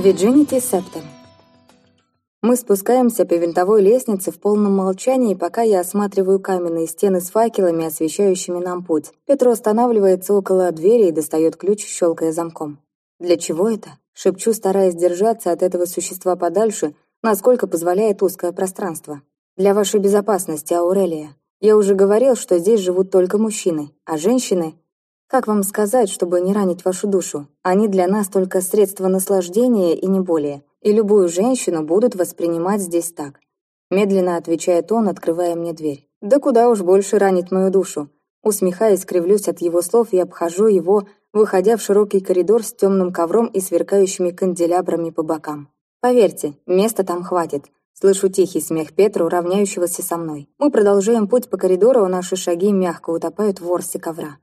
Virginity Септем. Мы спускаемся по винтовой лестнице в полном молчании, пока я осматриваю каменные стены с факелами, освещающими нам путь. Петро останавливается около двери и достает ключ, щелкая замком. «Для чего это?» Шепчу, стараясь держаться от этого существа подальше, насколько позволяет узкое пространство. «Для вашей безопасности, Аурелия. Я уже говорил, что здесь живут только мужчины, а женщины как вам сказать, чтобы не ранить вашу душу? Они для нас только средство наслаждения и не более. И любую женщину будут воспринимать здесь так. Медленно отвечает он, открывая мне дверь. Да куда уж больше ранить мою душу. Усмехаясь, кривлюсь от его слов и обхожу его, выходя в широкий коридор с темным ковром и сверкающими канделябрами по бокам. Поверьте, места там хватит. Слышу тихий смех Петру, равняющегося со мной. Мы продолжаем путь по коридору, а наши шаги мягко утопают в ворсе ковра.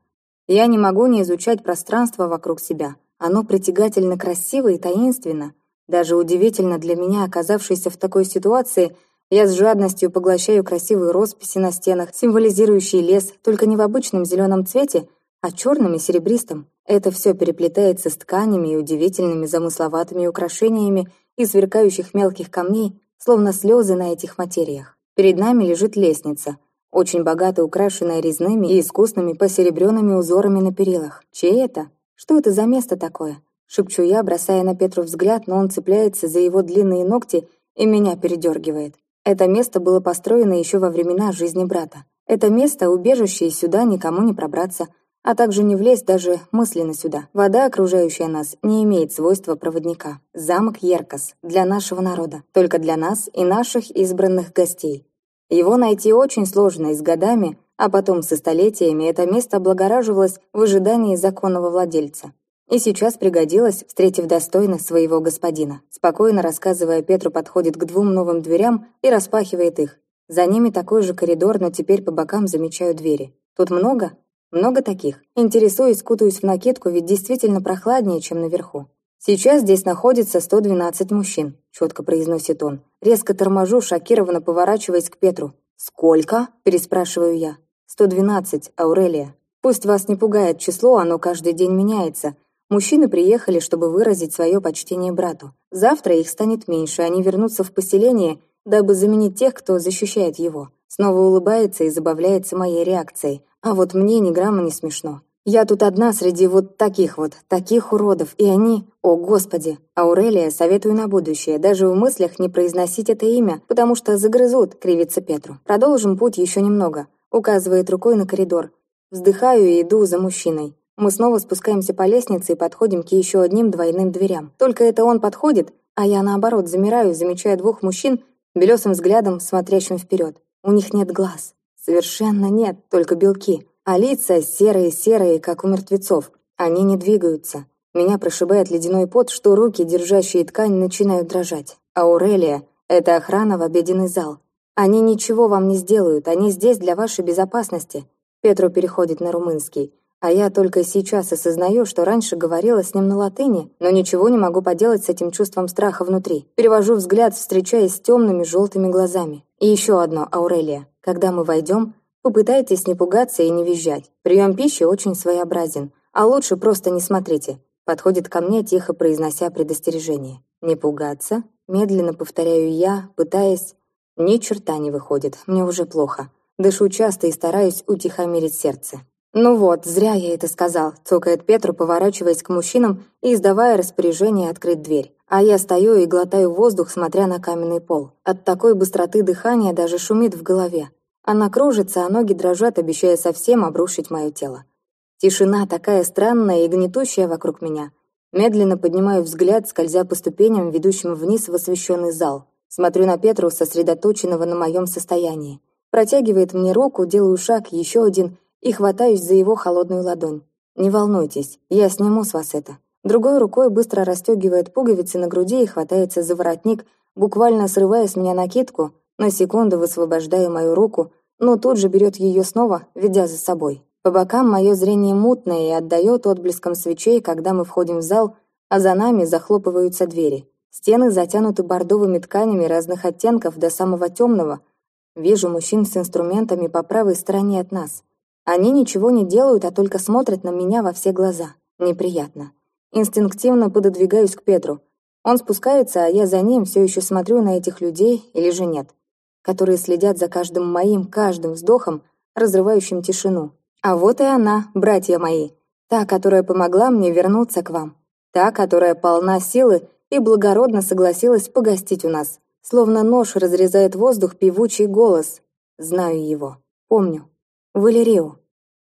Я не могу не изучать пространство вокруг себя. Оно притягательно красиво и таинственно. Даже удивительно для меня, оказавшейся в такой ситуации, я с жадностью поглощаю красивые росписи на стенах, символизирующие лес, только не в обычном зеленом цвете, а черным и серебристым. Это все переплетается с тканями и удивительными замысловатыми украшениями из сверкающих мелких камней, словно слезы на этих материях. Перед нами лежит лестница — очень богато украшенная резными и искусными посеребренными узорами на перилах. Чей это? Что это за место такое? Шепчу я, бросая на Петру взгляд, но он цепляется за его длинные ногти и меня передергивает. Это место было построено еще во времена жизни брата. Это место — убежище, и сюда никому не пробраться, а также не влезть даже мысленно сюда. Вода, окружающая нас, не имеет свойства проводника. Замок Еркас для нашего народа, только для нас и наших избранных гостей. Его найти очень сложно и с годами, а потом со столетиями это место облагораживалось в ожидании законного владельца. И сейчас пригодилось, встретив достойно своего господина. Спокойно рассказывая, Петру подходит к двум новым дверям и распахивает их. За ними такой же коридор, но теперь по бокам замечаю двери. Тут много? Много таких. Интересуюсь, кутаюсь в накидку, ведь действительно прохладнее, чем наверху. «Сейчас здесь находится 112 мужчин», — четко произносит он. Резко торможу, шокированно поворачиваясь к Петру. «Сколько?» — переспрашиваю я. «112, Аурелия. Пусть вас не пугает число, оно каждый день меняется. Мужчины приехали, чтобы выразить свое почтение брату. Завтра их станет меньше, они вернутся в поселение, дабы заменить тех, кто защищает его». Снова улыбается и забавляется моей реакцией. А вот мне ни грамма не смешно. Я тут одна среди вот таких вот, таких уродов, и они... О, Господи! Аурелия, советую на будущее, даже в мыслях не произносить это имя, потому что загрызут, кривится Петру. Продолжим путь еще немного. Указывает рукой на коридор. Вздыхаю и иду за мужчиной. Мы снова спускаемся по лестнице и подходим к еще одним двойным дверям. Только это он подходит, а я наоборот замираю, замечая двух мужчин, белесым взглядом, смотрящим вперед. У них нет глаз. Совершенно нет, только белки а лица серые-серые, как у мертвецов. Они не двигаются. Меня прошибает ледяной пот, что руки, держащие ткань, начинают дрожать. Аурелия — это охрана в обеденный зал. Они ничего вам не сделают, они здесь для вашей безопасности. Петро переходит на румынский. А я только сейчас осознаю, что раньше говорила с ним на латыни, но ничего не могу поделать с этим чувством страха внутри. Перевожу взгляд, встречаясь с темными желтыми глазами. И еще одно, Аурелия. Когда мы войдем, Попытайтесь не пугаться и не визжать. Прием пищи очень своеобразен. А лучше просто не смотрите. Подходит ко мне, тихо произнося предостережение. Не пугаться? Медленно повторяю я, пытаясь... Ни черта не выходит, мне уже плохо. Дышу часто и стараюсь утихомирить сердце. «Ну вот, зря я это сказал», — цокает Петру, поворачиваясь к мужчинам и издавая распоряжение открыть дверь. А я стою и глотаю воздух, смотря на каменный пол. От такой быстроты дыхания даже шумит в голове. Она кружится, а ноги дрожат, обещая совсем обрушить мое тело. Тишина такая странная и гнетущая вокруг меня. Медленно поднимаю взгляд, скользя по ступеням, ведущим вниз в освещенный зал. Смотрю на Петру, сосредоточенного на моем состоянии. Протягивает мне руку, делаю шаг, еще один, и хватаюсь за его холодную ладонь. «Не волнуйтесь, я сниму с вас это». Другой рукой быстро расстегивает пуговицы на груди и хватается за воротник, буквально срывая с меня накидку, на секунду высвобождая мою руку, но тут же берет ее снова, ведя за собой. По бокам мое зрение мутное и отдает отблеском свечей, когда мы входим в зал, а за нами захлопываются двери. Стены затянуты бордовыми тканями разных оттенков до самого темного. Вижу мужчин с инструментами по правой стороне от нас. Они ничего не делают, а только смотрят на меня во все глаза. Неприятно. Инстинктивно пододвигаюсь к Петру. Он спускается, а я за ним все еще смотрю на этих людей, или же нет, которые следят за каждым моим, каждым вздохом, разрывающим тишину. А вот и она, братья мои, та, которая помогла мне вернуться к вам, та, которая полна силы и благородно согласилась погостить у нас. Словно нож разрезает воздух певучий голос. Знаю его. Помню. Валерио.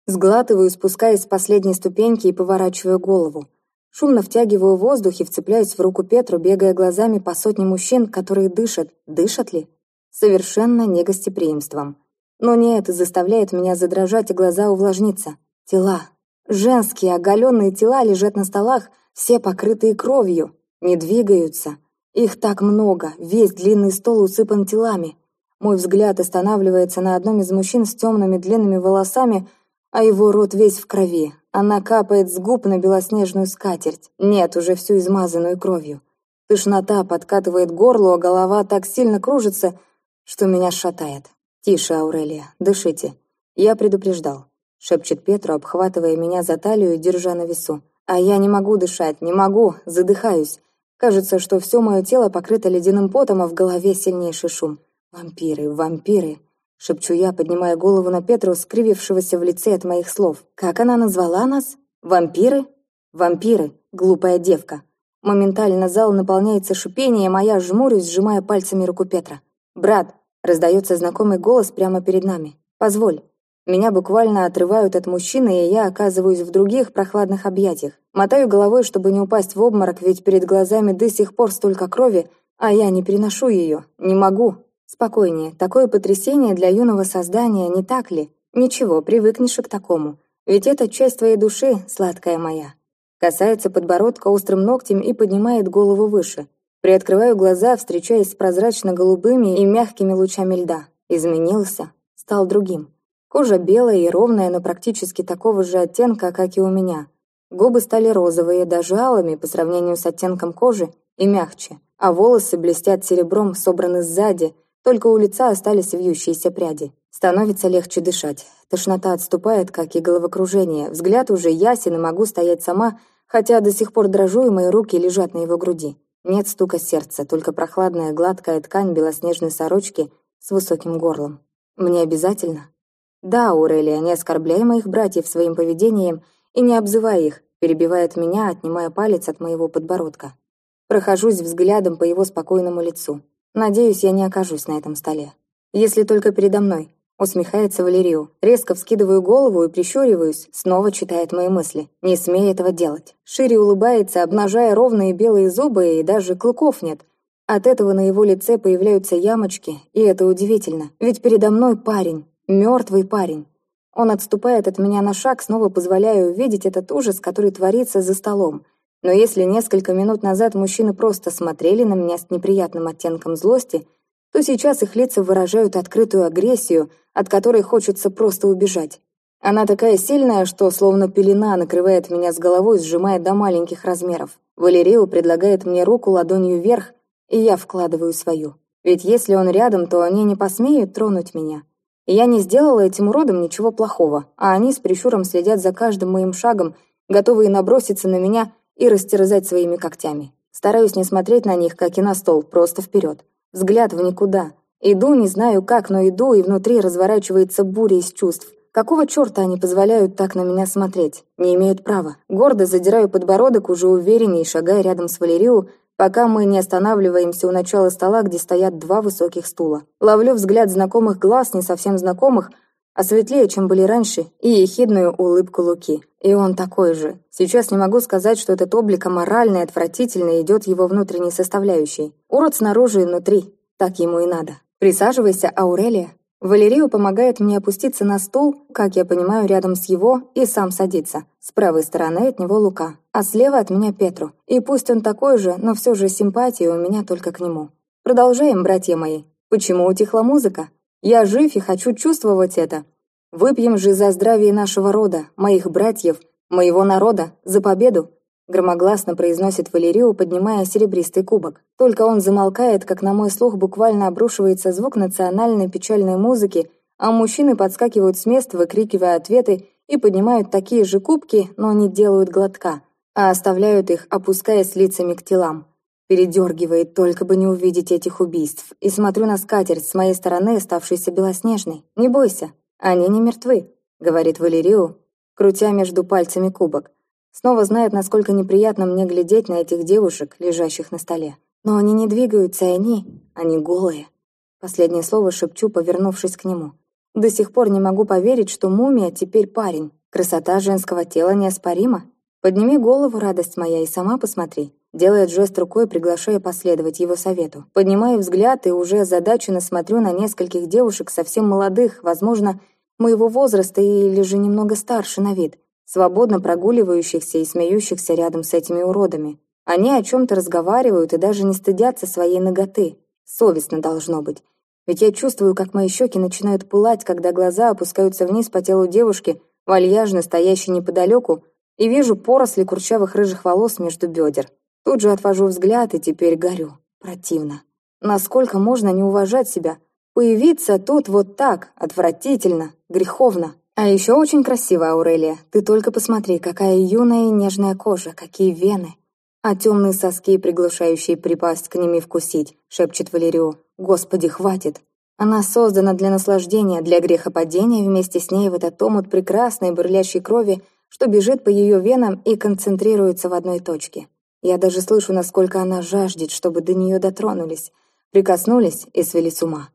Сглатываю, спускаясь с последней ступеньки и поворачиваю голову. Шумно втягиваю воздух и вцепляюсь в руку Петру, бегая глазами по сотне мужчин, которые дышат. Дышат ли? Совершенно негостеприимством. Но не это заставляет меня задрожать и глаза увлажниться. Тела. Женские оголенные тела лежат на столах, все покрытые кровью. Не двигаются. Их так много, весь длинный стол усыпан телами. Мой взгляд останавливается на одном из мужчин с темными длинными волосами, а его рот весь в крови. Она капает с губ на белоснежную скатерть. Нет, уже всю измазанную кровью. Тошнота подкатывает горло, а голова так сильно кружится, что меня шатает. «Тише, Аурелия, дышите. Я предупреждал», — шепчет Петру, обхватывая меня за талию и держа на весу. «А я не могу дышать, не могу, задыхаюсь. Кажется, что все мое тело покрыто ледяным потом, а в голове сильнейший шум. «Вампиры, вампиры!» — шепчу я, поднимая голову на Петру, скривившегося в лице от моих слов. «Как она назвала нас? Вампиры?» «Вампиры, глупая девка!» Моментально зал наполняется шипением, а я жмурюсь, сжимая пальцами руку Петра. «Брат!» — раздается знакомый голос прямо перед нами. «Позволь!» Меня буквально отрывают от мужчины, и я оказываюсь в других прохладных объятиях. Мотаю головой, чтобы не упасть в обморок, ведь перед глазами до сих пор столько крови, а я не переношу ее. Не могу. Спокойнее, такое потрясение для юного создания, не так ли? Ничего, привыкнешь и к такому. Ведь это часть твоей души, сладкая моя. Касается подбородка острым ногтем и поднимает голову выше. Приоткрываю глаза, встречаясь с прозрачно-голубыми и мягкими лучами льда. Изменился, стал другим. Кожа белая и ровная, но практически такого же оттенка, как и у меня. Губы стали розовые, даже алыми по сравнению с оттенком кожи, и мягче. А волосы блестят серебром, собраны сзади, только у лица остались вьющиеся пряди. Становится легче дышать. Тошнота отступает, как и головокружение. Взгляд уже ясен и могу стоять сама, хотя до сих пор дрожу, и мои руки лежат на его груди. Нет стука сердца, только прохладная гладкая ткань белоснежной сорочки с высоким горлом. Мне обязательно? Да, Аурелия, не оскорбляй моих братьев своим поведением и не обзывай их, перебивает меня, отнимая палец от моего подбородка. Прохожусь взглядом по его спокойному лицу. Надеюсь, я не окажусь на этом столе. Если только передо мной. Усмехается Валерию. Резко вскидываю голову и прищуриваюсь, снова читает мои мысли. Не смей этого делать. Шире улыбается, обнажая ровные белые зубы, и даже клыков нет. От этого на его лице появляются ямочки, и это удивительно. Ведь передо мной парень, мертвый парень. Он отступает от меня на шаг, снова позволяя увидеть этот ужас, который творится за столом. Но если несколько минут назад мужчины просто смотрели на меня с неприятным оттенком злости, то сейчас их лица выражают открытую агрессию, от которой хочется просто убежать. Она такая сильная, что словно пелена накрывает меня с головой, сжимая до маленьких размеров. Валерио предлагает мне руку ладонью вверх, и я вкладываю свою. Ведь если он рядом, то они не посмеют тронуть меня. Я не сделала этим уродам ничего плохого, а они с прищуром следят за каждым моим шагом, готовые наброситься на меня и растерзать своими когтями. Стараюсь не смотреть на них, как и на стол, просто вперед. Взгляд в никуда. Иду, не знаю как, но иду, и внутри разворачивается буря из чувств. Какого черта они позволяют так на меня смотреть? Не имеют права. Гордо задираю подбородок, уже увереннее, шагая рядом с Валерию, пока мы не останавливаемся у начала стола, где стоят два высоких стула. Ловлю взгляд знакомых глаз, не совсем знакомых, а светлее, чем были раньше, и ехидную улыбку Луки. И он такой же. Сейчас не могу сказать, что этот облик аморальный, отвратительный, идет его внутренней составляющей. Урод снаружи и внутри. Так ему и надо. Присаживайся, Аурелия. Валерию помогает мне опуститься на стул, как я понимаю, рядом с его, и сам садится. С правой стороны от него Лука, а слева от меня Петру. И пусть он такой же, но все же симпатия у меня только к нему. Продолжаем, братья мои. Почему утихла музыка? Я жив и хочу чувствовать это. Выпьем же за здравие нашего рода, моих братьев, моего народа, за победу!» Громогласно произносит Валерию, поднимая серебристый кубок. Только он замолкает, как на мой слух буквально обрушивается звук национальной печальной музыки, а мужчины подскакивают с мест, выкрикивая ответы, и поднимают такие же кубки, но не делают глотка, а оставляют их, опускаясь лицами к телам. Передергивает, только бы не увидеть этих убийств. И смотрю на скатерть с моей стороны, оставшейся белоснежной. «Не бойся, они не мертвы», — говорит Валерию, крутя между пальцами кубок. Снова знает, насколько неприятно мне глядеть на этих девушек, лежащих на столе. Но они не двигаются, и они... они голые. Последнее слово шепчу, повернувшись к нему. До сих пор не могу поверить, что мумия теперь парень. Красота женского тела неоспорима. Подними голову, радость моя, и сама посмотри. Делает жест рукой, приглашая последовать его совету. Поднимаю взгляд и уже озадаченно смотрю на нескольких девушек совсем молодых, возможно, моего возраста или же немного старше на вид, свободно прогуливающихся и смеющихся рядом с этими уродами. Они о чем-то разговаривают и даже не стыдятся своей ноготы. Совестно должно быть. Ведь я чувствую, как мои щеки начинают пылать, когда глаза опускаются вниз по телу девушки, вальяжно стоящей неподалеку, и вижу поросли курчавых рыжих волос между бедер. Тут же отвожу взгляд и теперь горю. Противно. Насколько можно не уважать себя? Появиться тут вот так, отвратительно, греховно. А еще очень красиво, Аурелия. Ты только посмотри, какая юная и нежная кожа, какие вены. А темные соски, приглушающие припасть к ним и вкусить, шепчет Валерию. Господи, хватит. Она создана для наслаждения, для грехопадения вместе с ней в этот омут прекрасной бурлящей крови, что бежит по ее венам и концентрируется в одной точке. Я даже слышу, насколько она жаждет, чтобы до нее дотронулись, прикоснулись и свели с ума.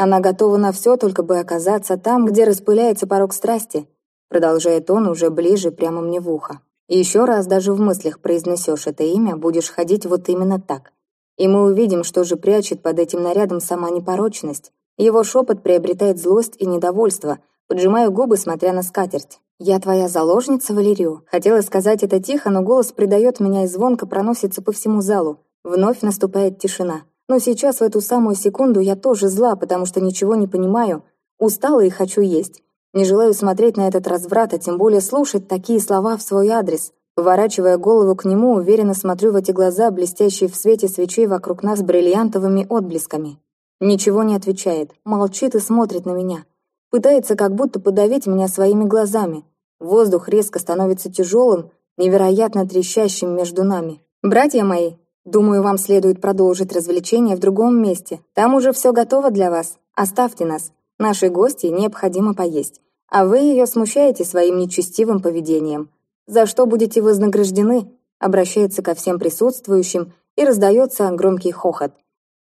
Она готова на все, только бы оказаться там, где распыляется порог страсти, продолжает он уже ближе, прямо мне в ухо. И еще раз даже в мыслях произнесешь это имя, будешь ходить вот именно так. И мы увидим, что же прячет под этим нарядом сама непорочность. Его шепот приобретает злость и недовольство, поджимаю губы, смотря на скатерть. «Я твоя заложница, Валерию». Хотела сказать это тихо, но голос придает меня и звонко проносится по всему залу. Вновь наступает тишина. Но сейчас, в эту самую секунду, я тоже зла, потому что ничего не понимаю. Устала и хочу есть. Не желаю смотреть на этот разврат, а тем более слушать такие слова в свой адрес. Поворачивая голову к нему, уверенно смотрю в эти глаза, блестящие в свете свечей вокруг нас бриллиантовыми отблесками. Ничего не отвечает, молчит и смотрит на меня. Пытается как будто подавить меня своими глазами. Воздух резко становится тяжелым, невероятно трещащим между нами. «Братья мои, думаю, вам следует продолжить развлечение в другом месте. Там уже все готово для вас. Оставьте нас. Нашей гости необходимо поесть. А вы ее смущаете своим нечестивым поведением. За что будете вознаграждены?» Обращается ко всем присутствующим и раздается громкий хохот.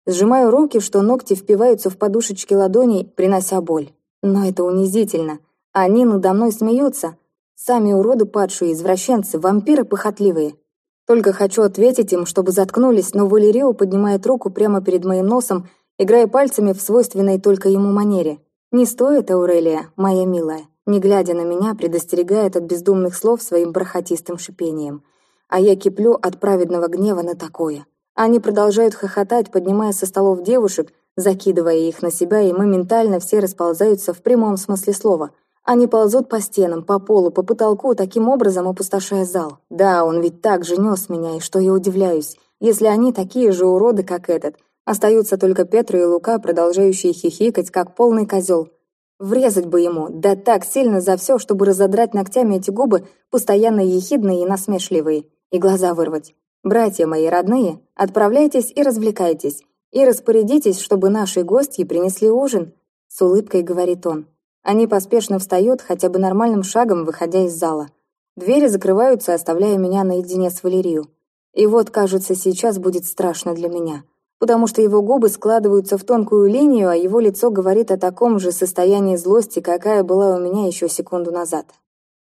Сжимаю руки, что ногти впиваются в подушечки ладоней, принося боль. Но это унизительно. Они надо мной смеются, Сами уроды падшие, извращенцы, вампиры похотливые. Только хочу ответить им, чтобы заткнулись, но Валерио поднимает руку прямо перед моим носом, играя пальцами в свойственной только ему манере. «Не стоит, Аурелия, моя милая», не глядя на меня, предостерегает от бездумных слов своим бархатистым шипением. А я киплю от праведного гнева на такое. Они продолжают хохотать, поднимая со столов девушек, закидывая их на себя, и моментально все расползаются в прямом смысле слова – они ползут по стенам, по полу, по потолку, таким образом опустошая зал. Да, он ведь так же нес меня, и что я удивляюсь, если они такие же уроды, как этот. Остаются только Петр и Лука, продолжающие хихикать, как полный козел. Врезать бы ему, да так сильно за все, чтобы разодрать ногтями эти губы, постоянно ехидные и насмешливые, и глаза вырвать. «Братья мои родные, отправляйтесь и развлекайтесь, и распорядитесь, чтобы наши гости принесли ужин», — с улыбкой говорит он. Они поспешно встают, хотя бы нормальным шагом, выходя из зала. Двери закрываются, оставляя меня наедине с Валерию. И вот, кажется, сейчас будет страшно для меня, потому что его губы складываются в тонкую линию, а его лицо говорит о таком же состоянии злости, какая была у меня еще секунду назад.